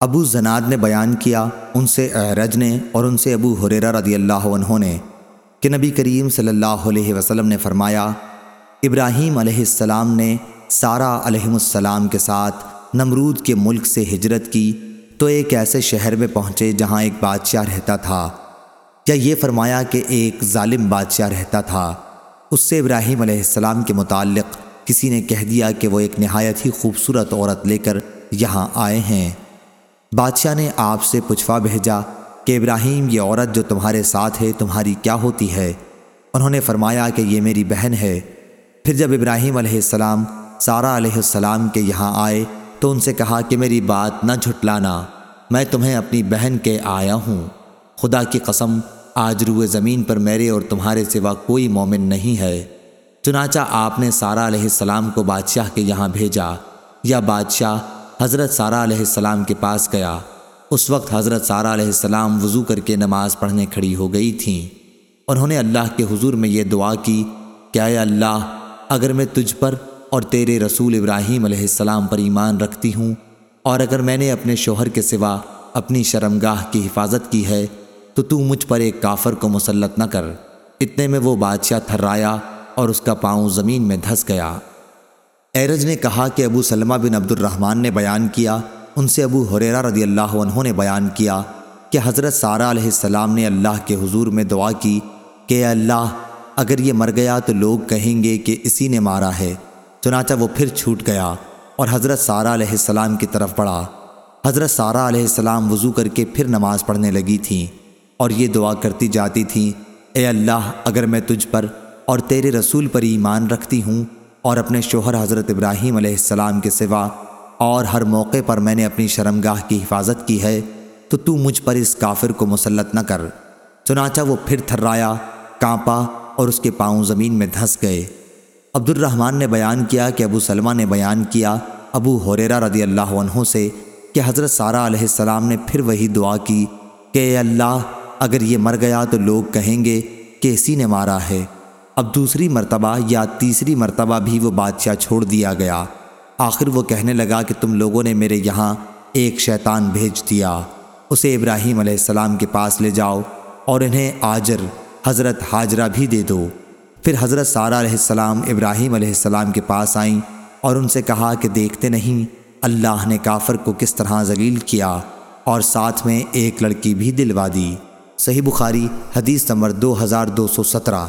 ابو زناد نے بیان کیا ان سے اعرج نے اور ان سے ابو حریرہ رضی اللہ عنہ نے کہ نبی کریم صلی اللہ علیہ وسلم نے فرمایا، ابراہیم علیہ السلام نے سارا علیہ السلام کے ساتھ نمرود کے ملک سے ہجرت کی تو ایک ایسے شہر میں پہنچے جہاں ایک بادشاہ رہتا تھا۔ یا یہ فرمایا کہ ایک ظالم بادشاہ رہتا تھا؟ اس سے ابراہیم علیہ السلام کے متعلق کسی نے کہہ دیا کہ وہ ایک نہایت ہی خوبصورت عورت لے کر یہاں آئے ہیں۔ بادشاہ نے آپ سے پچھوا بھیجا کہ ابراہیم یہ عورت جو تمہارے ساتھ ہے، تمہاری کیا ہوتی ہے؟ انہوں نے فرمایا کہ یہ میری بہن ہے۔ پھر جب ابراہیم علیہ السلام سارا علیہ السلام کے یہاں آئے، تو ان سے کہا کہ میری بات نہ جھٹلانا، میں تمہیں اپنی بہن کے آیا ہوں۔ خدا کی قسم، آج روئے زمین پر میرے اور تمہارے سوا کوئی مومن نہیں ہے۔ چنانچہ آپ نے سارا علیہ السلام کو بادشاہ کے یہاں بھیجا، یا بادشاہ حضرت سارا علیہ السلام کے پاس گیا۔ اس وقت حضرت سارا علیہ السلام وضو کر کے نماز پڑھنے کھڑی ہو گئی تھیں۔ انہوں نے اللہ کے حضور میں یہ دعا کی کہ اے اللہ، اگر میں تجھ پر اور تیرے رسول ابراہیم علیہ السلام پر ایمان رکھتی ہوں، اور اگر میں نے اپنے شوہر کے سوا اپنی شرمگاہ کی حفاظت کی ہے، تو تو مجھ پر ایک کافر کو مسلط نہ کر۔ اتنے میں وہ بادشاہ تھرایا اور اس کا پاؤں زمین میں دھس گیا۔ ایرج نے کہا کہ ابو سلمہ بن عبد الرحمن نے بیان کیا، ان سے ابو حریرہ رضی اللہ عنہ نے بیان کیا کہ حضرت سارہ علیہ السلام نے اللہ کے حضور میں دعا کی کہ اللہ، اگر یہ مر گیا تو لوگ کہیں گے کہ اسی نے مارا ہے، چنانچہ وہ پھر چھوٹ گیا اور حضرت سارہ علیہ السلام کی طرف بڑھا۔ حضرت سارہ علیہ السلام وضو کر کے پھر نماز پڑھنے لگی تھیں اور یہ دعا کرتی جاتی تھیں، اے اللہ، اگر میں تجھ پر اور تیرے رسول پر ایمان رکھتی ہوں اور اپنے شوہر حضرت ابراہیم علیہ السلام کے سوا اور ہر موقع پر میں نے اپنی شرمگاہ کی حفاظت کی ہے، تو تو مجھ پر اس کافر کو مسلط نہ کر۔ چنانچہ وہ پھر تھرایا، کانپا اور اس کے پاؤں زمین میں دھنس گئے۔ عبد الرحمن نے بیان کیا کہ ابو سلمہ نے بیان کیا ابو حریرہ رضی اللہ عنہ سے کہ حضرت سارہ علیہ السلام نے پھر وہی دعا کی کہ اے اللہ، اگر یہ مر گیا تو لوگ کہیں گے کہ اسی نے مارا ہے۔ اب دوسری مرتبہ یا تیسری مرتبہ بھی وہ بادشاہ چھوڑ دیا گیا۔ آخر وہ کہنے لگا کہ تم لوگوں نے میرے یہاں ایک شیطان بھیج دیا۔ اسے ابراہیم علیہ السلام کے پاس لے جاؤ اور انہیں آجر، حضرت حاجرہ بھی دے دو۔ پھر حضرت سارہ علیہ السلام ابراہیم علیہ السلام کے پاس آئیں اور ان سے کہا کہ دیکھتے نہیں اللہ نے کافر کو کس طرح ذلیل کیا اور ساتھ میں ایک لڑکی بھی دلوا دی۔ صحیح بخاری حدیث نمبر دو ہزار دو سو سترہ۔